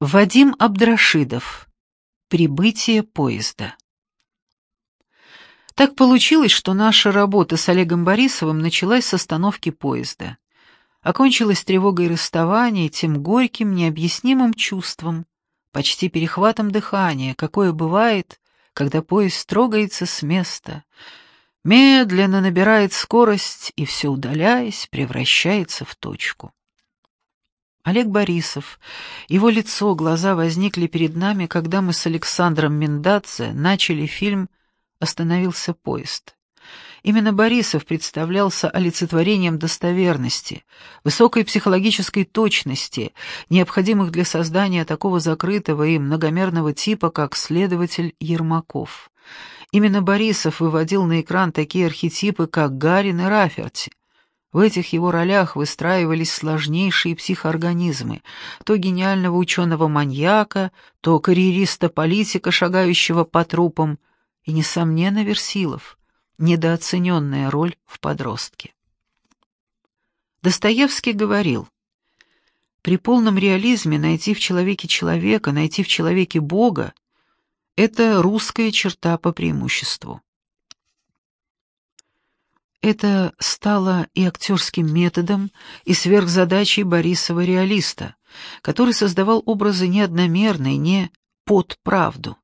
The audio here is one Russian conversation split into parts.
Вадим Абдрашидов. Прибытие поезда. Так получилось, что наша работа с Олегом Борисовым началась с остановки поезда. Окончилась тревогой расставания, тем горьким, необъяснимым чувством, почти перехватом дыхания, какое бывает, когда поезд трогается с места, медленно набирает скорость и все удаляясь превращается в точку. Олег Борисов. Его лицо, глаза возникли перед нами, когда мы с Александром Мендадзе начали фильм «Остановился поезд». Именно Борисов представлялся олицетворением достоверности, высокой психологической точности, необходимых для создания такого закрытого и многомерного типа, как следователь Ермаков. Именно Борисов выводил на экран такие архетипы, как Гарин и Раферти — в этих его ролях выстраивались сложнейшие психоорганизмы, то гениального ученого-маньяка, то карьериста-политика, шагающего по трупам, и, несомненно, Версилов, недооцененная роль в подростке. Достоевский говорил, «При полном реализме найти в человеке человека, найти в человеке Бога — это русская черта по преимуществу. Это стало и актерским методом, и сверхзадачей Борисова-реалиста, который создавал образы не одномерные, не под правду,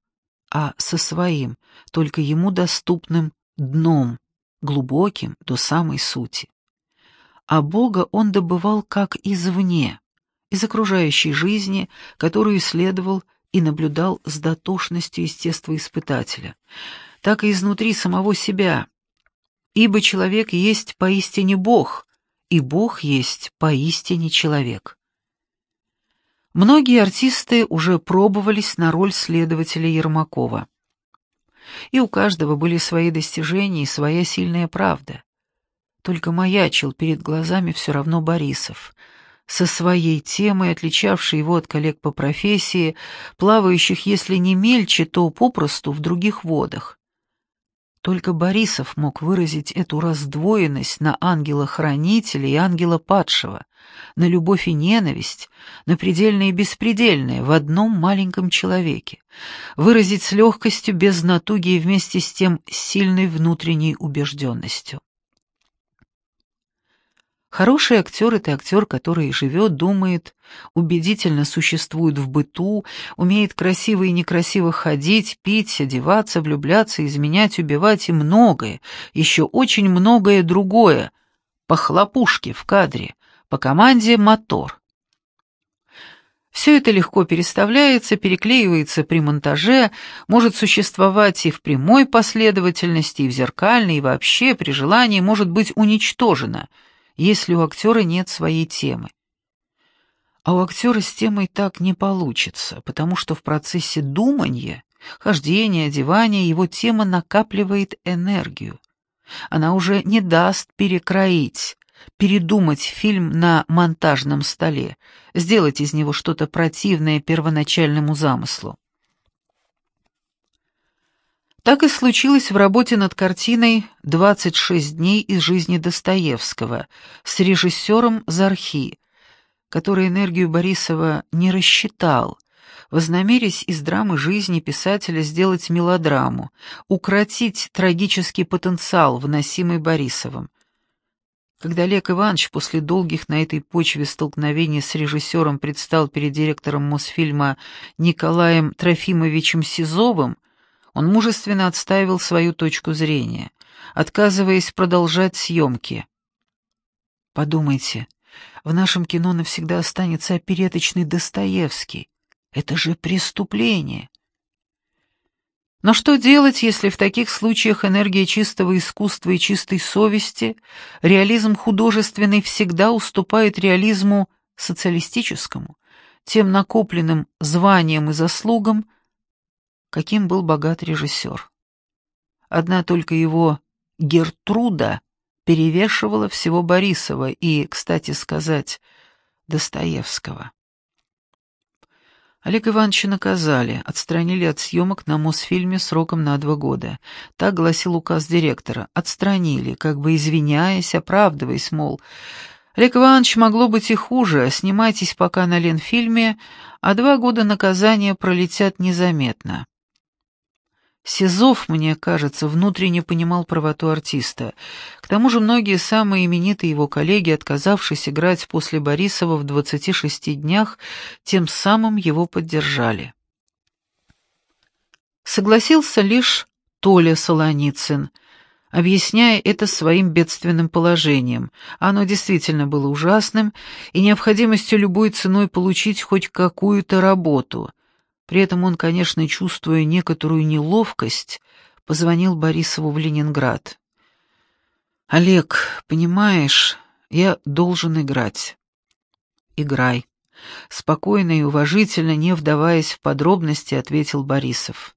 а со своим, только ему доступным дном, глубоким до самой сути. А Бога он добывал как извне, из окружающей жизни, которую исследовал и наблюдал с дотошностью естествоиспытателя, так и изнутри самого себя, ибо человек есть поистине Бог, и Бог есть поистине человек. Многие артисты уже пробовались на роль следователя Ермакова. И у каждого были свои достижения и своя сильная правда. Только маячил перед глазами все равно Борисов, со своей темой, отличавшей его от коллег по профессии, плавающих, если не мельче, то попросту в других водах. Только Борисов мог выразить эту раздвоенность на ангела-хранителя и ангела падшего, на любовь и ненависть, на предельное и беспредельное в одном маленьком человеке, выразить с легкостью, без натуги и вместе с тем сильной внутренней убежденностью. Хороший актер — это актер, который живет, думает, убедительно существует в быту, умеет красиво и некрасиво ходить, пить, одеваться, влюбляться, изменять, убивать и многое, еще очень многое другое, по хлопушке в кадре, по команде «мотор». Все это легко переставляется, переклеивается при монтаже, может существовать и в прямой последовательности, и в зеркальной, и вообще при желании может быть уничтожено — если у актера нет своей темы. А у актера с темой так не получится, потому что в процессе думания, хождения, одевания его тема накапливает энергию. Она уже не даст перекроить, передумать фильм на монтажном столе, сделать из него что-то противное первоначальному замыслу. Так и случилось в работе над картиной «26 дней из жизни Достоевского» с режиссером Зархи, который энергию Борисова не рассчитал, вознамерясь из драмы жизни писателя сделать мелодраму, укротить трагический потенциал, вносимый Борисовым. Когда Олег Иванович после долгих на этой почве столкновений с режиссером предстал перед директором Мосфильма Николаем Трофимовичем Сизовым, он мужественно отстаивал свою точку зрения, отказываясь продолжать съемки. Подумайте, в нашем кино навсегда останется опереточный Достоевский. Это же преступление. Но что делать, если в таких случаях энергия чистого искусства и чистой совести, реализм художественный всегда уступает реализму социалистическому, тем накопленным званиям и заслугам, каким был богат режиссер. Одна только его Гертруда перевешивала всего Борисова и, кстати сказать, Достоевского. Олег Ивановича наказали, отстранили от съемок на Мосфильме сроком на два года. Так гласил указ директора. Отстранили, как бы извиняясь, оправдываясь, мол, Олег Иванович могло быть и хуже, снимайтесь пока на Ленфильме, а два года наказания пролетят незаметно. Сизов, мне кажется, внутренне понимал правоту артиста. К тому же многие самые именитые его коллеги, отказавшись играть после Борисова в 26 днях, тем самым его поддержали. Согласился лишь Толя Солоницын, объясняя это своим бедственным положением. Оно действительно было ужасным и необходимостью любой ценой получить хоть какую-то работу. При этом он, конечно, чувствуя некоторую неловкость, позвонил Борисову в Ленинград. «Олег, понимаешь, я должен играть». «Играй». Спокойно и уважительно, не вдаваясь в подробности, ответил Борисов.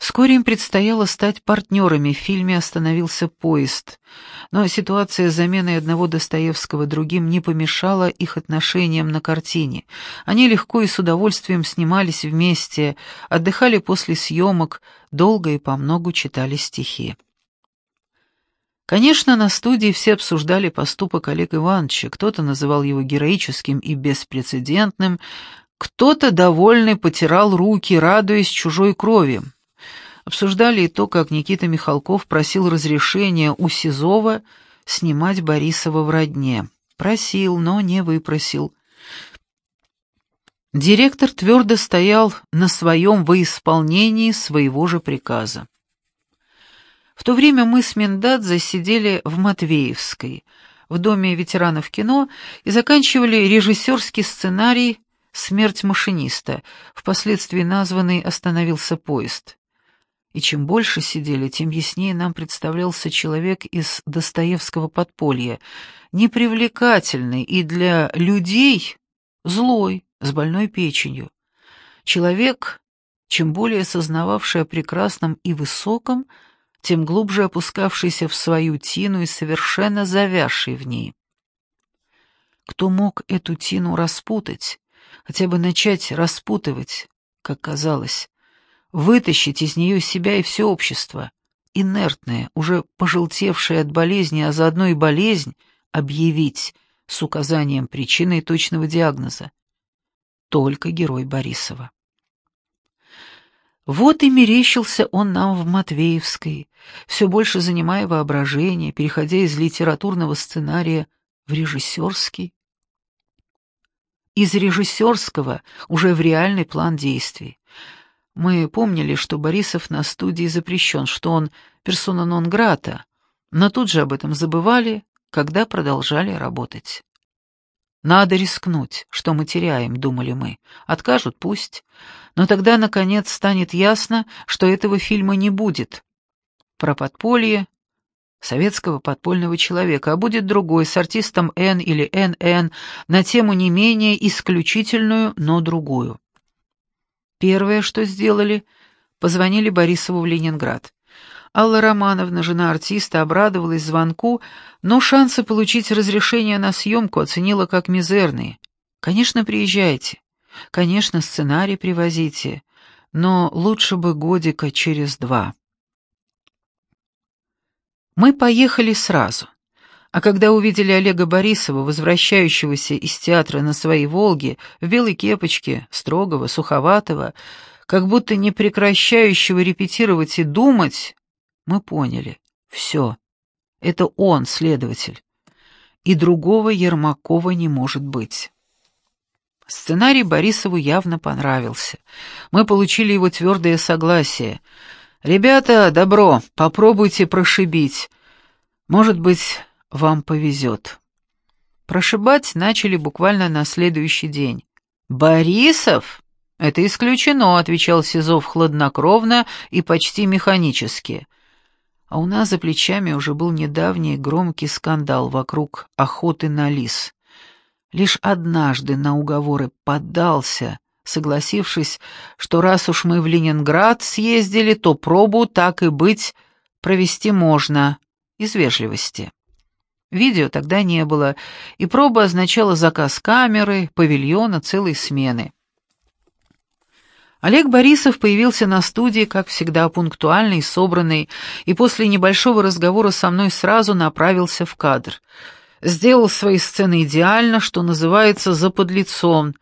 Вскоре им предстояло стать партнерами, в фильме остановился поезд. Но ситуация с заменой одного Достоевского другим не помешала их отношениям на картине. Они легко и с удовольствием снимались вместе, отдыхали после съемок, долго и по многу читали стихи. Конечно, на студии все обсуждали поступок Олега Ивановича, кто-то называл его героическим и беспрецедентным, кто-то, довольный, потирал руки, радуясь чужой крови. Обсуждали и то, как Никита Михалков просил разрешения у Сизова снимать Борисова в родне. Просил, но не выпросил. Директор твердо стоял на своем во исполнении своего же приказа. В то время мы с Миндадзе сидели в Матвеевской, в Доме ветеранов кино, и заканчивали режиссерский сценарий «Смерть машиниста», впоследствии названный «Остановился поезд». И чем больше сидели, тем яснее нам представлялся человек из Достоевского подполья, непривлекательный и для людей злой, с больной печенью. Человек, чем более сознававший о прекрасном и высоком, тем глубже опускавшийся в свою тину и совершенно завязший в ней. Кто мог эту тину распутать, хотя бы начать распутывать, как казалось, вытащить из нее себя и все общество, инертное, уже пожелтевшее от болезни, а заодно и болезнь, объявить с указанием причины и точного диагноза. Только герой Борисова. Вот и мерещился он нам в Матвеевской, все больше занимая воображение, переходя из литературного сценария в режиссерский. Из режиссерского уже в реальный план действий. Мы помнили, что Борисов на студии запрещен, что он персона нон-грата, но тут же об этом забывали, когда продолжали работать. «Надо рискнуть, что мы теряем», — думали мы. «Откажут, пусть. Но тогда, наконец, станет ясно, что этого фильма не будет. Про подполье советского подпольного человека, а будет другой, с артистом Н или НН, на тему не менее исключительную, но другую. Первое, что сделали, позвонили Борисову в Ленинград. Алла Романовна, жена артиста, обрадовалась звонку, но шансы получить разрешение на съемку оценила как мизерные. «Конечно, приезжайте. Конечно, сценарий привозите. Но лучше бы годика через два». Мы поехали сразу. А когда увидели Олега Борисова, возвращающегося из театра на своей «Волге», в белой кепочке, строгого, суховатого, как будто не прекращающего репетировать и думать, мы поняли — все. Это он, следователь. И другого Ермакова не может быть. Сценарий Борисову явно понравился. Мы получили его твердое согласие. «Ребята, добро, попробуйте прошибить. Может быть, вам повезет». Прошибать начали буквально на следующий день. «Борисов?» «Это исключено», — отвечал Сизов хладнокровно и почти механически. А у нас за плечами уже был недавний громкий скандал вокруг охоты на лис. Лишь однажды на уговоры поддался, согласившись, что раз уж мы в Ленинград съездили, то пробу, так и быть, провести можно, из вежливости. Видео тогда не было, и проба означала заказ камеры, павильона, целой смены. Олег Борисов появился на студии, как всегда, пунктуальный собранный, и после небольшого разговора со мной сразу направился в кадр. Сделал свои сцены идеально, что называется, за подлецом,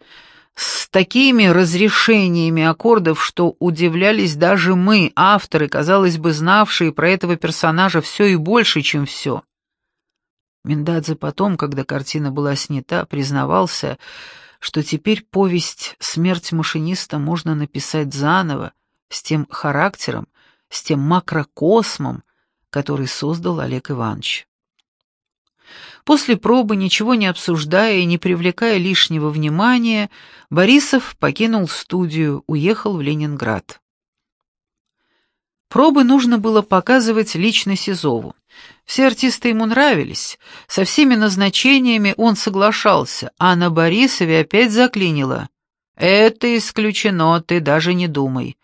с такими разрешениями аккордов, что удивлялись даже мы, авторы, казалось бы, знавшие про этого персонажа все и больше, чем все. Миндадзе потом, когда картина была снята, признавался, что теперь повесть «Смерть машиниста» можно написать заново, с тем характером, с тем макрокосмом, который создал Олег Иванович. После пробы, ничего не обсуждая и не привлекая лишнего внимания, Борисов покинул студию, уехал в Ленинград. Пробы нужно было показывать лично Сизову. Все артисты ему нравились, со всеми назначениями он соглашался, а на Борисове опять заклинило. «Это исключено, ты даже не думай.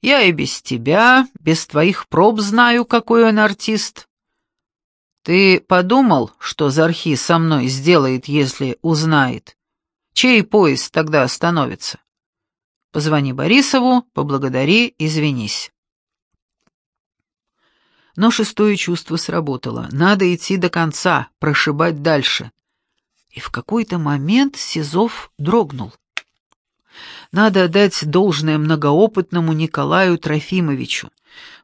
Я и без тебя, без твоих проб знаю, какой он артист. Ты подумал, что Зархи со мной сделает, если узнает? Чей поезд тогда остановится? Позвони Борисову, поблагодари, извинись. Но шестое чувство сработало. Надо идти до конца, прошибать дальше. И в какой-то момент Сизов дрогнул. Надо отдать должное многоопытному Николаю Трофимовичу.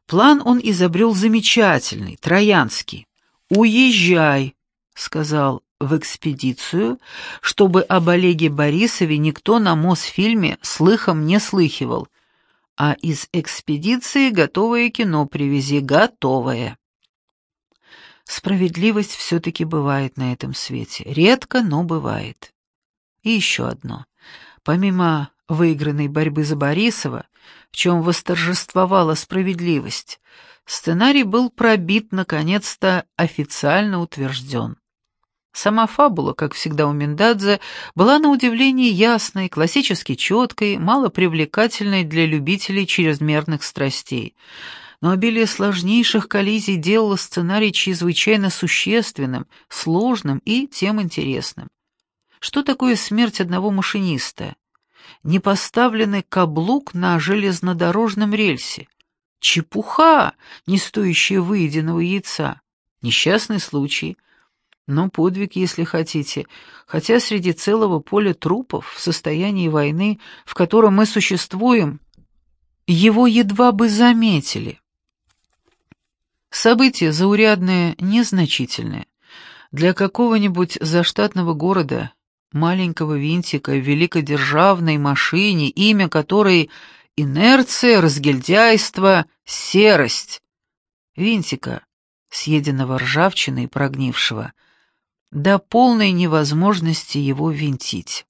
План он изобрел замечательный, троянский. «Уезжай», — сказал в экспедицию, чтобы об Олеге Борисове никто на Мосфильме слыхом не слыхивал, а из экспедиции готовое кино привези, готовое. Справедливость все-таки бывает на этом свете. Редко, но бывает. И еще одно. Помимо выигранной борьбы за Борисова, в чем восторжествовала справедливость, сценарий был пробит, наконец-то официально утвержден. Сама фабула, как всегда у Миндадзе, была на удивление ясной, классически четкой, мало привлекательной для любителей чрезмерных страстей. Но обилие сложнейших коллизий делало сценарий чрезвычайно существенным, сложным и тем интересным. Что такое смерть одного машиниста? Непоставленный каблук на железнодорожном рельсе. Чепуха, не стоящая выеденного яйца. Несчастный случай — но подвиг, если хотите, хотя среди целого поля трупов в состоянии войны, в котором мы существуем, его едва бы заметили. Событие заурядное, незначительное. Для какого-нибудь заштатного города, маленького винтика в великодержавной машине, имя которой инерция, разгильдяйство, серость. Винтика, съеденного ржавчиной и прогнившего — до полной невозможности его винтить.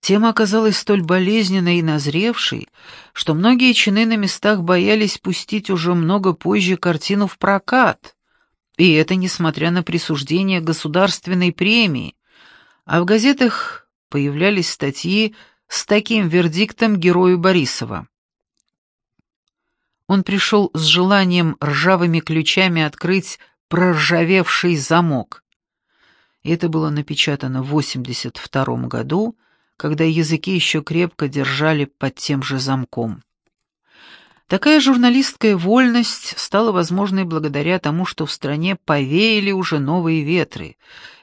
Тема оказалась столь болезненной и назревшей, что многие чины на местах боялись пустить уже много позже картину в прокат, и это несмотря на присуждение государственной премии, а в газетах появлялись статьи с таким вердиктом герою Борисова. Он пришел с желанием ржавыми ключами открыть проржавевший замок. Это было напечатано в 82 году, когда языки еще крепко держали под тем же замком. Такая журналистская вольность стала возможной благодаря тому, что в стране повеяли уже новые ветры.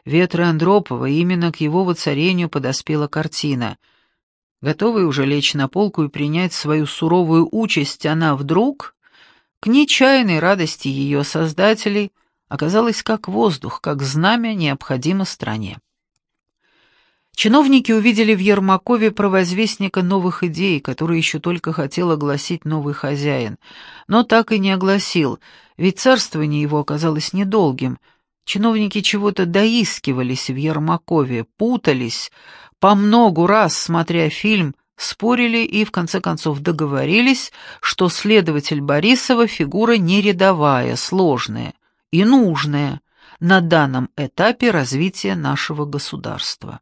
Ветры Андропова, именно к его воцарению подоспела картина. Готовая уже лечь на полку и принять свою суровую участь, она вдруг, к нечаянной радости ее создателей, оказалось как воздух, как знамя необходимо стране. Чиновники увидели в Ермакове провозвестника новых идей, которые еще только хотел огласить новый хозяин, но так и не огласил, ведь царствование его оказалось недолгим. Чиновники чего-то доискивались в Ермакове, путались, по многу раз, смотря фильм, спорили и, в конце концов, договорились, что следователь Борисова фигура не рядовая, сложная и нужное на данном этапе развития нашего государства.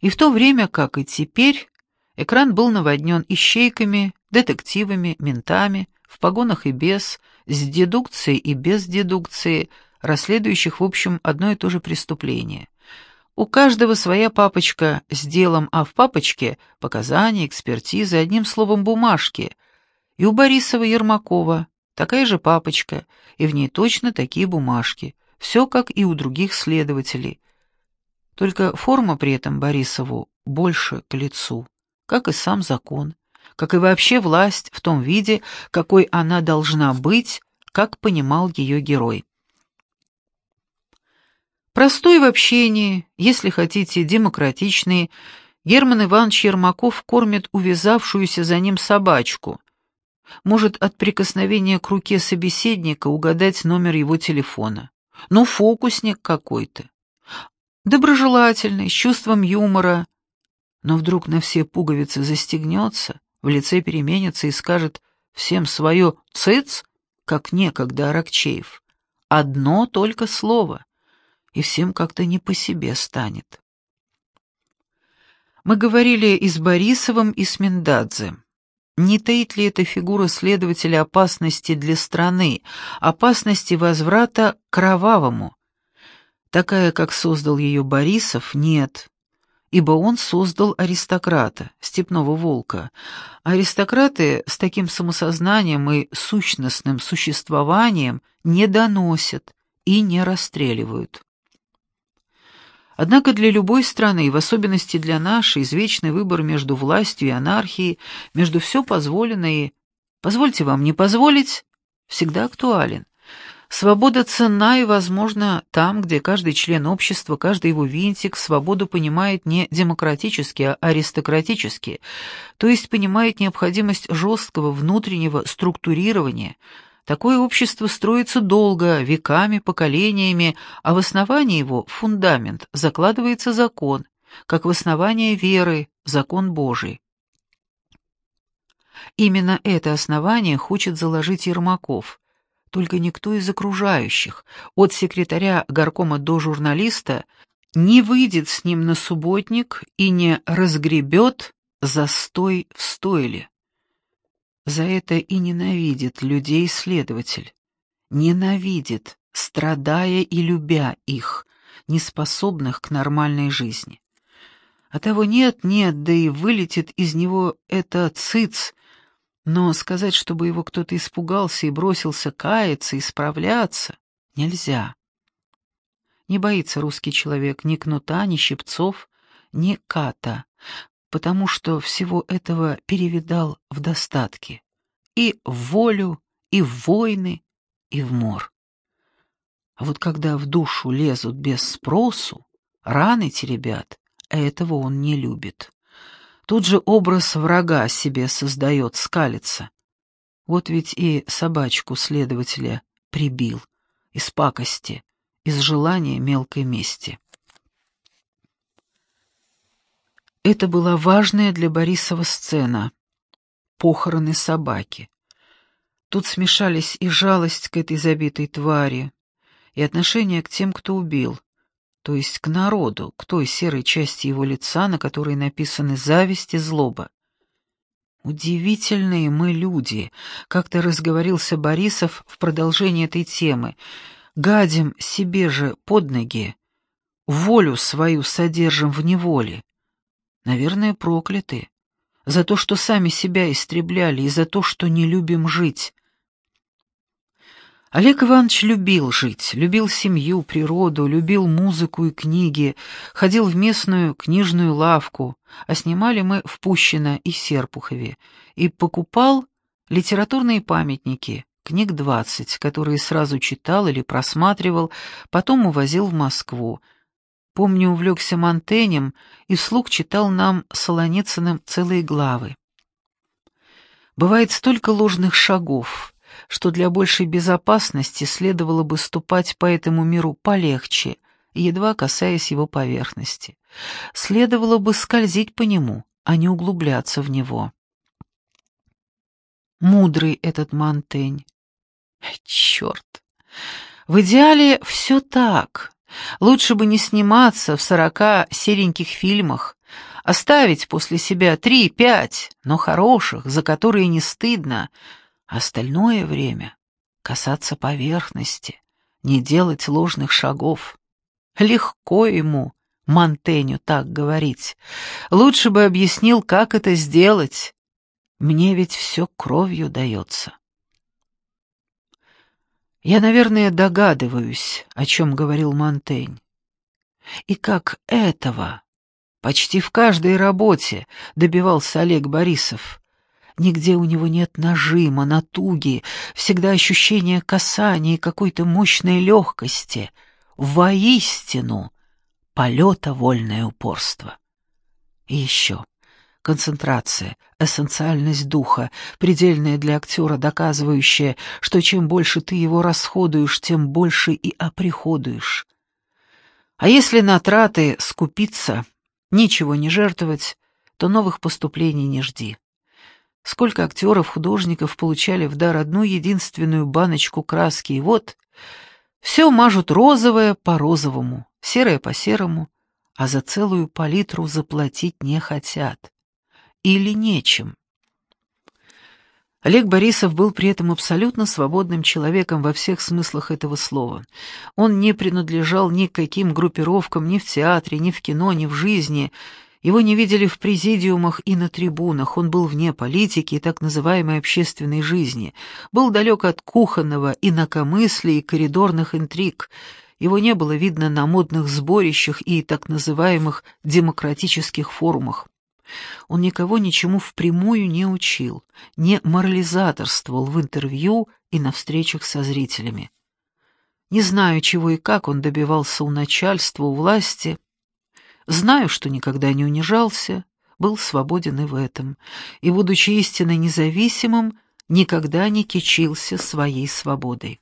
И в то время, как и теперь, экран был наводнен ищейками, детективами, ментами, в погонах и без, с дедукцией и без дедукции, расследующих, в общем, одно и то же преступление. У каждого своя папочка с делом, а в папочке показания, экспертизы, одним словом, бумажки. И у Борисова Ермакова такая же папочка, и в ней точно такие бумажки. Все как и у других следователей. Только форма при этом Борисову больше к лицу, как и сам закон, как и вообще власть в том виде, какой она должна быть, как понимал ее герой. Простой в общении, если хотите, демократичный, Герман Иванович Ермаков кормит увязавшуюся за ним собачку. Может от прикосновения к руке собеседника угадать номер его телефона. Ну, фокусник какой-то. Доброжелательный, с чувством юмора. Но вдруг на все пуговицы застегнется, в лице переменится и скажет всем свое «цыц», как некогда Аракчеев. Одно только слово, и всем как-то не по себе станет. Мы говорили и с Борисовым, и с Миндадзе. Не таит ли эта фигура следователя опасности для страны, опасности возврата кровавому? Такая, как создал ее Борисов, нет, ибо он создал аристократа, степного волка. Аристократы с таким самосознанием и сущностным существованием не доносят и не расстреливают. Однако для любой страны, в особенности для нашей, извечный выбор между властью и анархией, между все позволено и «позвольте вам не позволить» всегда актуален. Свобода ценна и возможна там, где каждый член общества, каждый его винтик свободу понимает не демократически, а аристократически, то есть понимает необходимость жесткого внутреннего структурирования – Такое общество строится долго, веками, поколениями, а в основании его фундамент закладывается закон, как в основание веры, закон Божий. Именно это основание хочет заложить Ермаков, только никто из окружающих, от секретаря горкома до журналиста, не выйдет с ним на субботник и не разгребет застой в стойле. За это и ненавидит людей следователь. Ненавидит, страдая и любя их, неспособных к нормальной жизни. А того нет-нет, да и вылетит из него это циц, но сказать, чтобы его кто-то испугался и бросился каяться, исправляться, нельзя. Не боится русский человек ни кнута, ни щипцов, ни ката потому что всего этого перевидал в достатке. И в волю, и в войны, и в мор. А вот когда в душу лезут без спросу, раны теребят, этого он не любит. Тут же образ врага себе создает, скалится. Вот ведь и собачку следователя прибил, из пакости, из желания мелкой мести. Это была важная для Борисова сцена. Похороны собаки. Тут смешались и жалость к этой забитой твари, и отношение к тем, кто убил, то есть к народу, к той серой части его лица, на которой написаны зависть и злоба. «Удивительные мы люди», — как-то разговорился Борисов в продолжении этой темы. «Гадим себе же под ноги, волю свою содержим в неволе. Наверное, прокляты. За то, что сами себя истребляли, и за то, что не любим жить. Олег Иванович любил жить, любил семью, природу, любил музыку и книги, ходил в местную книжную лавку, а снимали мы в Пущино и Серпухове, и покупал литературные памятники, книг двадцать, которые сразу читал или просматривал, потом увозил в Москву, Помню, увлекся Монтенем и вслух читал нам Солоницыным целые главы. Бывает столько ложных шагов, что для большей безопасности следовало бы ступать по этому миру полегче, едва касаясь его поверхности. Следовало бы скользить по нему, а не углубляться в него. Мудрый этот Монтень. Черт! В идеале все так, Лучше бы не сниматься в сорока сереньких фильмах, оставить после себя три-пять, но хороших, за которые не стыдно, а остальное время касаться поверхности, не делать ложных шагов. Легко ему, Монтеню, так говорить. Лучше бы объяснил, как это сделать. Мне ведь все кровью дается. Я, наверное, догадываюсь, о чем говорил Монтень. И как этого почти в каждой работе добивался Олег Борисов. Нигде у него нет нажима, натуги, всегда ощущение касания и какой-то мощной легкости. Воистину, полета вольное упорство. И еще концентрация, эссенциальность духа, предельная для актера, доказывающая, что чем больше ты его расходуешь, тем больше и оприходуешь. А если на траты скупиться, ничего не жертвовать, то новых поступлений не жди. Сколько актеров, художников получали в дар одну единственную баночку краски, и вот все мажут розовое по розовому, серое по серому, а за целую палитру заплатить не хотят. Или нечем. Олег Борисов был при этом абсолютно свободным человеком во всех смыслах этого слова. Он не принадлежал ни к каким группировкам ни в театре, ни в кино, ни в жизни, его не видели в президиумах и на трибунах, он был вне политики и так называемой общественной жизни, был далек от кухонного инакомыслия и коридорных интриг, его не было видно на модных сборищах и так называемых демократических форумах. Он никого ничему впрямую не учил, не морализаторствовал в интервью и на встречах со зрителями. Не знаю, чего и как он добивался у начальства, у власти, Знаю, что никогда не унижался, был свободен и в этом, и, будучи истинно независимым, никогда не кичился своей свободой.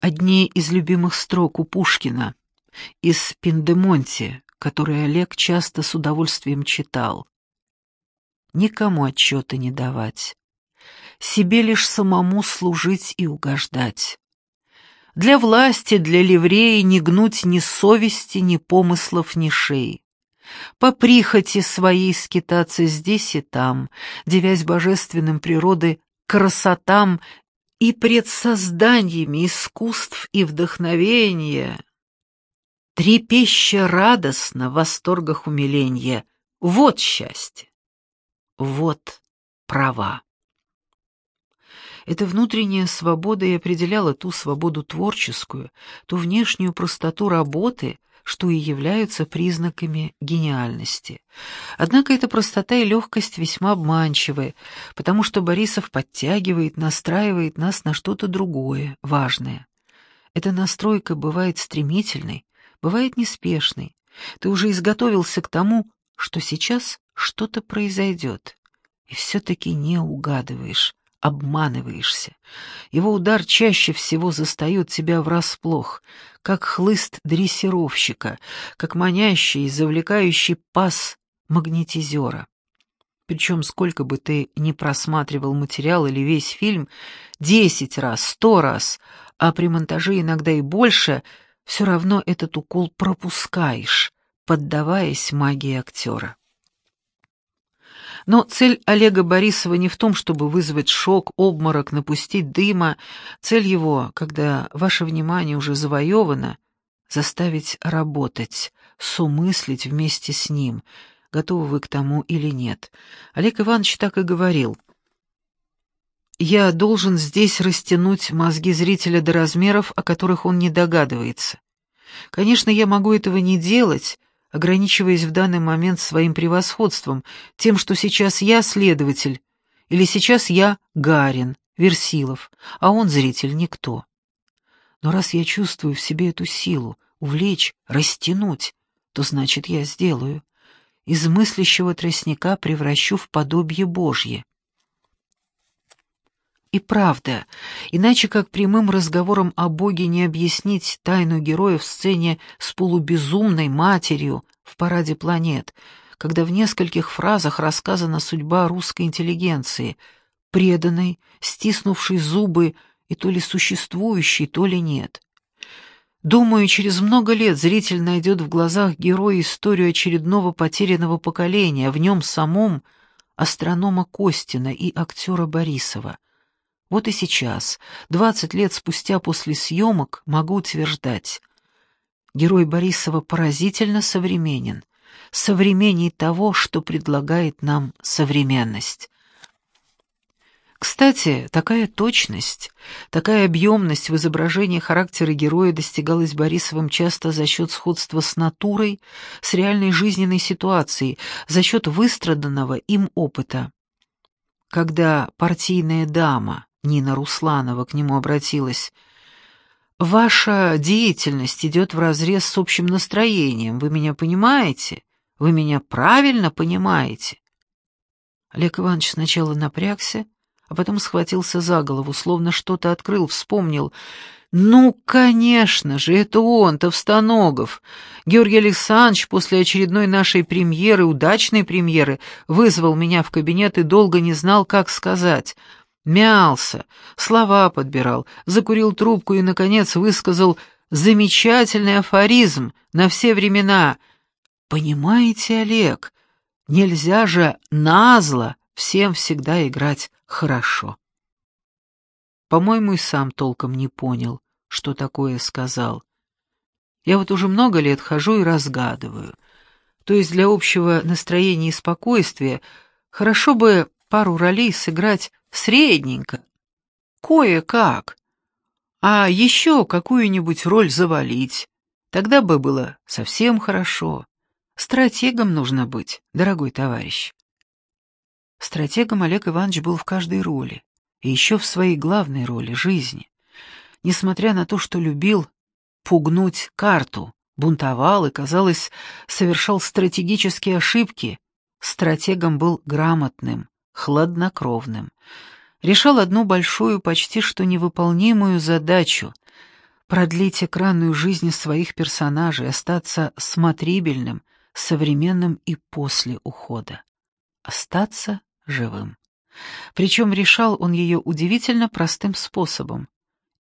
Одни из любимых строк у Пушкина из «Пиндемонте», которые Олег часто с удовольствием читал. «Никому отчета не давать, себе лишь самому служить и угождать, для власти, для ливреи не гнуть ни совести, ни помыслов, ни шеи. По прихоти своей скитаться здесь и там, девясь божественным природы красотам и предсозданиями искусств и вдохновения. Трепеща радостно в восторгах умиления. Вот счастье. Вот права. Эта внутренняя свобода и определяла ту свободу творческую, ту внешнюю простоту работы, что и являются признаками гениальности. Однако эта простота и легкость весьма обманчивы, потому что Борисов подтягивает, настраивает нас на что-то другое, важное. Эта настройка бывает стремительной, бывает неспешной. Ты уже изготовился к тому, что сейчас что-то произойдет, и все-таки не угадываешь, обманываешься. Его удар чаще всего застает тебя врасплох, как хлыст дрессировщика, как манящий, завлекающий пас магнетизера. Причем сколько бы ты ни просматривал материал или весь фильм, десять раз, сто раз, а при монтаже иногда и больше, все равно этот укол пропускаешь, поддаваясь магии актера. Но цель Олега Борисова не в том, чтобы вызвать шок, обморок, напустить дыма. Цель его, когда ваше внимание уже завоевано, заставить работать, сумыслить вместе с ним, готовы вы к тому или нет. Олег Иванович так и говорил. «Я должен здесь растянуть мозги зрителя до размеров, о которых он не догадывается. Конечно, я могу этого не делать, ограничиваясь в данный момент своим превосходством, тем, что сейчас я следователь, или сейчас я Гарин, Версилов, а он зритель никто. Но раз я чувствую в себе эту силу, увлечь, растянуть, то значит я сделаю. Из мыслящего тростника превращу в подобие Божье. И правда, иначе как прямым разговором о Боге не объяснить тайну героя в сцене с полубезумной матерью в параде планет, когда в нескольких фразах рассказана судьба русской интеллигенции, преданной, стиснувшей зубы и то ли существующей, то ли нет. Думаю, через много лет зритель найдет в глазах героя историю очередного потерянного поколения, в нем самом астронома Костина и актера Борисова. Вот и сейчас, двадцать лет спустя после съемок, могу утверждать, герой Борисова поразительно современен, современней того, что предлагает нам современность. Кстати, такая точность, такая объемность в изображении характера героя достигалась Борисовым часто за счет сходства с натурой, с реальной жизненной ситуацией, за счет выстраданного им опыта. Когда партийная дама Нина Русланова к нему обратилась, «Ваша деятельность идет вразрез с общим настроением, вы меня понимаете? Вы меня правильно понимаете?» Олег Иванович сначала напрягся, а потом схватился за голову, словно что-то открыл, вспомнил. «Ну, конечно же, это он, Товстоногов. Георгий Александрович после очередной нашей премьеры, удачной премьеры, вызвал меня в кабинет и долго не знал, как сказать. Мялся, слова подбирал, закурил трубку и, наконец, высказал замечательный афоризм на все времена. Понимаете, Олег, нельзя же назло всем всегда играть хорошо. По-моему, и сам толком не понял, что такое сказал. Я вот уже много лет хожу и разгадываю. То есть для общего настроения и спокойствия хорошо бы пару ролей сыграть средненько, кое-как, а еще какую-нибудь роль завалить. Тогда бы было совсем хорошо. Стратегом нужно быть, дорогой товарищ. Стратегом Олег Иванович был в каждой роли, и еще в своей главной роли — жизни. Несмотря на то, что любил пугнуть карту, бунтовал и, казалось, совершал стратегические ошибки, стратегом был грамотным, хладнокровным. Решал одну большую, почти что невыполнимую задачу — продлить экранную жизнь своих персонажей, остаться смотрибельным, современным и после ухода. Остаться живым. Причем решал он ее удивительно простым способом.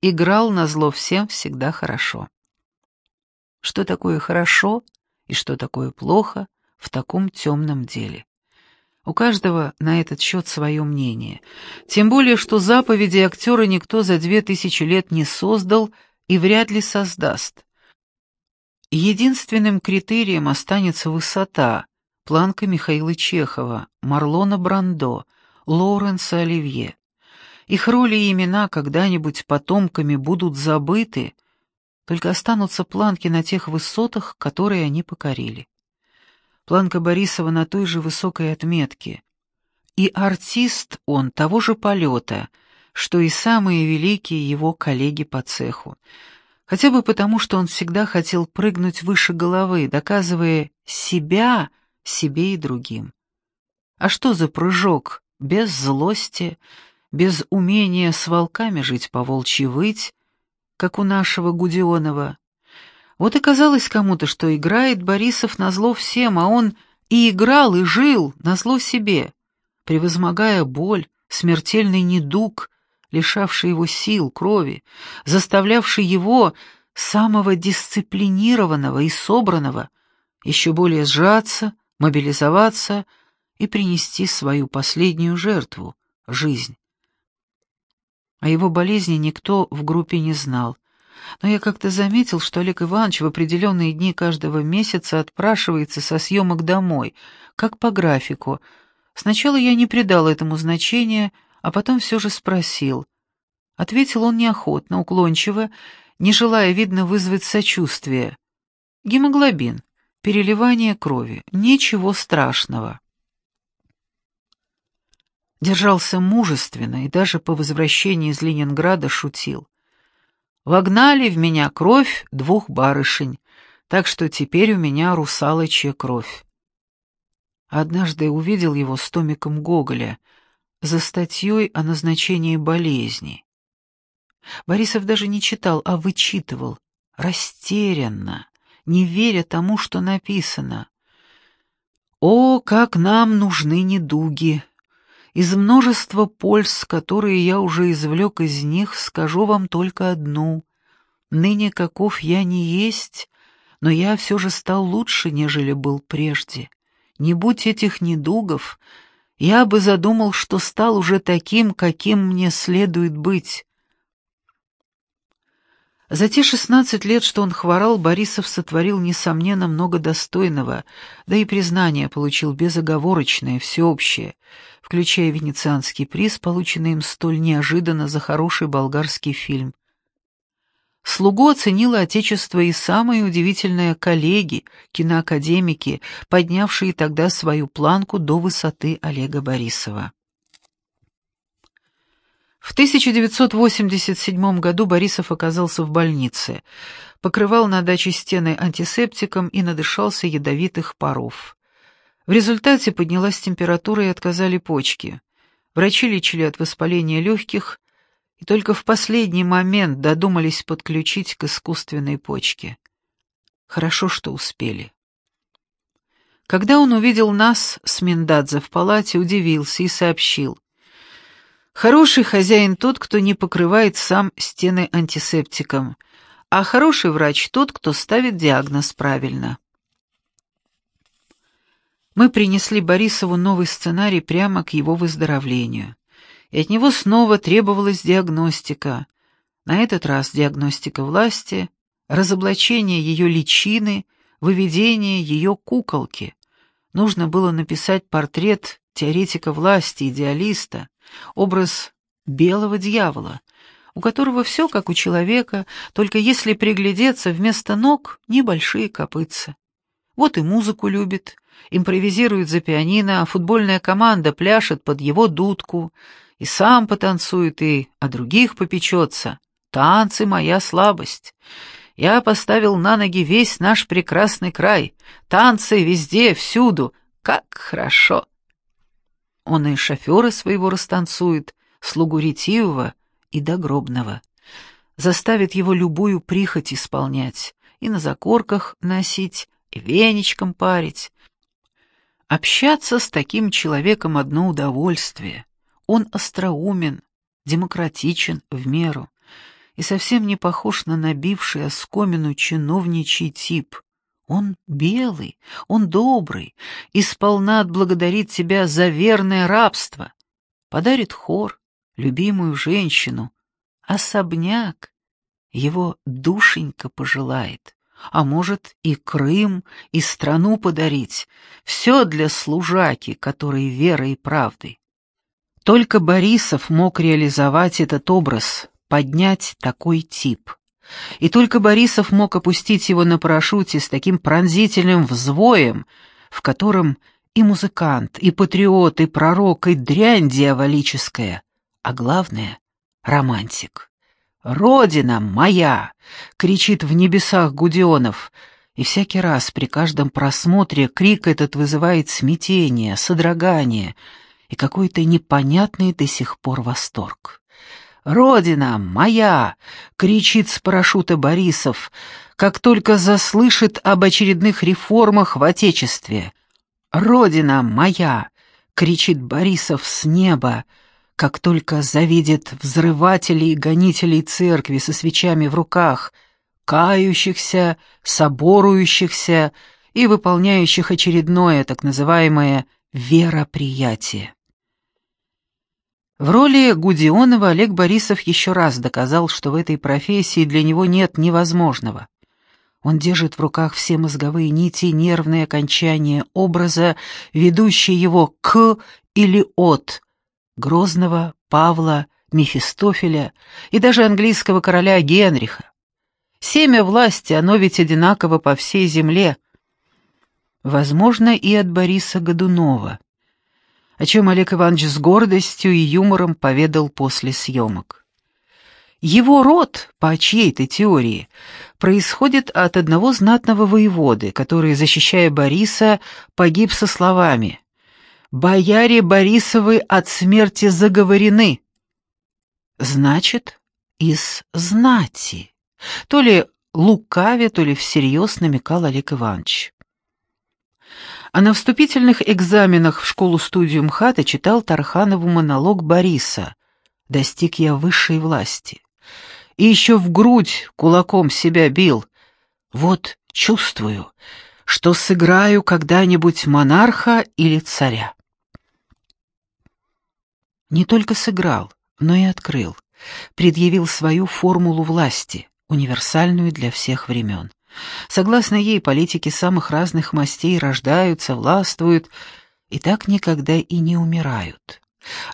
Играл на зло всем всегда хорошо. Что такое хорошо и что такое плохо в таком темном деле? У каждого на этот счет свое мнение. Тем более, что заповеди актера никто за две тысячи лет не создал и вряд ли создаст. Единственным критерием останется высота, Планка Михаила Чехова, Марлона Брандо, Лоуренса Оливье. Их роли и имена когда-нибудь потомками будут забыты, только останутся планки на тех высотах, которые они покорили. Планка Борисова на той же высокой отметке. И артист он того же полета, что и самые великие его коллеги по цеху. Хотя бы потому, что он всегда хотел прыгнуть выше головы, доказывая себя — себе и другим. А что за прыжок без злости, без умения с волками жить по волчьи выть, как у нашего Гудионова? Вот и казалось кому-то, что играет Борисов на зло всем, а он и играл, и жил на зло себе, превозмогая боль, смертельный недуг, лишавший его сил, крови, заставлявший его, самого дисциплинированного и собранного, еще более сжаться, мобилизоваться и принести свою последнюю жертву — жизнь. О его болезни никто в группе не знал, но я как-то заметил, что Олег Иванович в определенные дни каждого месяца отпрашивается со съемок домой, как по графику. Сначала я не придал этому значения, а потом все же спросил. Ответил он неохотно, уклончиво, не желая, видно, вызвать сочувствие. Гемоглобин переливание крови. Ничего страшного. Держался мужественно и даже по возвращении из Ленинграда шутил. Вогнали в меня кровь двух барышень, так что теперь у меня русалочья кровь. Однажды увидел его с томиком Гоголя за статьей о назначении болезни. Борисов даже не читал, а вычитывал, растерянно, не веря тому, что написано. «О, как нам нужны недуги! Из множества польз, которые я уже извлек из них, скажу вам только одну. Ныне каков я не есть, но я все же стал лучше, нежели был прежде. Не будь этих недугов, я бы задумал, что стал уже таким, каким мне следует быть». За те шестнадцать лет, что он хворал, Борисов сотворил, несомненно, много достойного, да и признание получил безоговорочное, всеобщее, включая венецианский приз, полученный им столь неожиданно за хороший болгарский фильм. Слугу оценило Отечество и самые удивительные коллеги, киноакадемики, поднявшие тогда свою планку до высоты Олега Борисова. В 1987 году Борисов оказался в больнице, покрывал на даче стены антисептиком и надышался ядовитых паров. В результате поднялась температура и отказали почки. Врачи лечили от воспаления легких, и только в последний момент додумались подключить к искусственной почке. Хорошо, что успели. Когда он увидел нас с Миндадзе в палате, удивился и сообщил. Хороший хозяин тот, кто не покрывает сам стены антисептиком, а хороший врач тот, кто ставит диагноз правильно. Мы принесли Борисову новый сценарий прямо к его выздоровлению и от него снова требовалась диагностика. На этот раз диагностика власти, разоблачение ее личины, выведение ее куколки. Нужно было написать портрет теоретика власти, идеалиста, образ белого дьявола, у которого все как у человека, только если приглядеться, вместо ног небольшие копытца. Вот и музыку любит, импровизирует за пианино, а футбольная команда пляшет под его дудку — и сам потанцует, и о других попечется. Танцы — моя слабость. Я поставил на ноги весь наш прекрасный край. Танцы везде, всюду. Как хорошо!» Он и шофера своего растанцует, слугу ретивого и догробного. Заставит его любую прихоть исполнять, и на закорках носить, и веничком парить. Общаться с таким человеком одно удовольствие. Он остроумен, демократичен в меру и совсем не похож на набивший оскомину чиновничий тип. Он белый, он добрый и сполна отблагодарит тебя за верное рабство. Подарит хор, любимую женщину, особняк. Его душенька пожелает, а может и Крым, и страну подарить. Все для служаки, который верой и правдой. Только Борисов мог реализовать этот образ, поднять такой тип. И только Борисов мог опустить его на парашюте с таким пронзительным взвоем, в котором и музыкант, и патриот, и пророк, и дрянь дьяволическая, а главное — романтик. «Родина моя!» — кричит в небесах Гудионов, и всякий раз при каждом просмотре крик этот вызывает смятение, содрогание — и какой-то непонятный до сих пор восторг. «Родина моя!» — кричит с парашюта Борисов, как только заслышит об очередных реформах в Отечестве. «Родина моя!» — кричит Борисов с неба, как только завидит взрывателей и гонителей церкви со свечами в руках, кающихся, соборующихся и выполняющих очередное так называемое «вероприятие». В роли Гудионова Олег Борисов еще раз доказал, что в этой профессии для него нет невозможного. Он держит в руках все мозговые нити, нервные окончания образа, ведущие его к или от Грозного, Павла, Мефистофеля и даже английского короля Генриха. Семя власти, оно ведь одинаково по всей земле. Возможно, и от Бориса Годунова о чем Олег Иванович с гордостью и юмором поведал после съемок. Его род, по чьей-то теории, происходит от одного знатного воеводы, который, защищая Бориса, погиб со словами «Бояре Борисовы от смерти заговорены». Значит, из знати. То ли лукаве, то ли всерьез намекал Олег Иванович а на вступительных экзаменах в школу-студию МХАТа читал Тарханову монолог Бориса «Достиг я высшей власти». И еще в грудь кулаком себя бил. Вот чувствую, что сыграю когда-нибудь монарха или царя. Не только сыграл, но и открыл, предъявил свою формулу власти, универсальную для всех времен. Согласно ей, политики самых разных мастей рождаются, властвуют и так никогда и не умирают.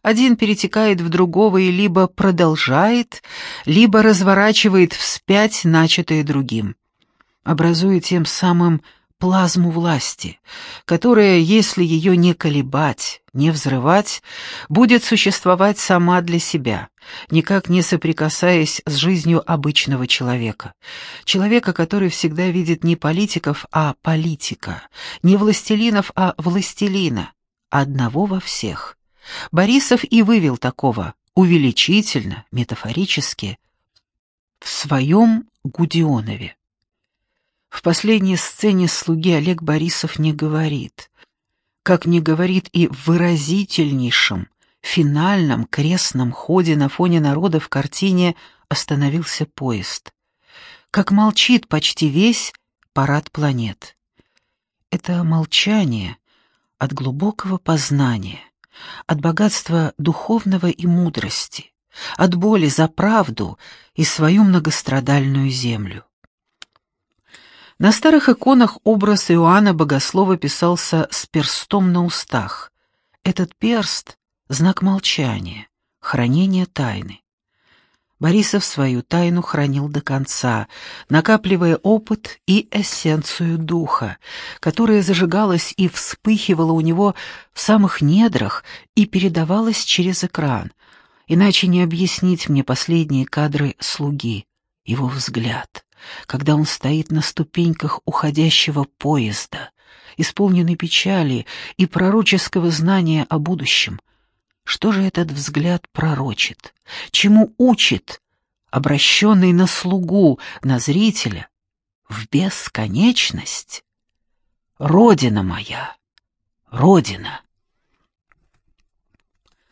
Один перетекает в другого и либо продолжает, либо разворачивает вспять начатое другим, образуя тем самым плазму власти, которая, если ее не колебать, не взрывать, будет существовать сама для себя, никак не соприкасаясь с жизнью обычного человека. Человека, который всегда видит не политиков, а политика, не властелинов, а властелина, одного во всех. Борисов и вывел такого, увеличительно, метафорически, в своем Гудионове. В последней сцене слуги Олег Борисов не говорит, как не говорит и в выразительнейшем, финальном крестном ходе на фоне народа в картине остановился поезд. Как молчит почти весь парад планет. Это молчание от глубокого познания, от богатства духовного и мудрости, от боли за правду и свою многострадальную землю. На старых иконах образ Иоанна Богослова писался с перстом на устах. Этот перст — знак молчания, хранения тайны. Борисов свою тайну хранил до конца, накапливая опыт и эссенцию духа, которая зажигалась и вспыхивала у него в самых недрах и передавалась через экран. Иначе не объяснить мне последние кадры слуги, его взгляд когда он стоит на ступеньках уходящего поезда, исполненный печали и пророческого знания о будущем. Что же этот взгляд пророчит? Чему учит, обращенный на слугу, на зрителя? В бесконечность? Родина моя, Родина!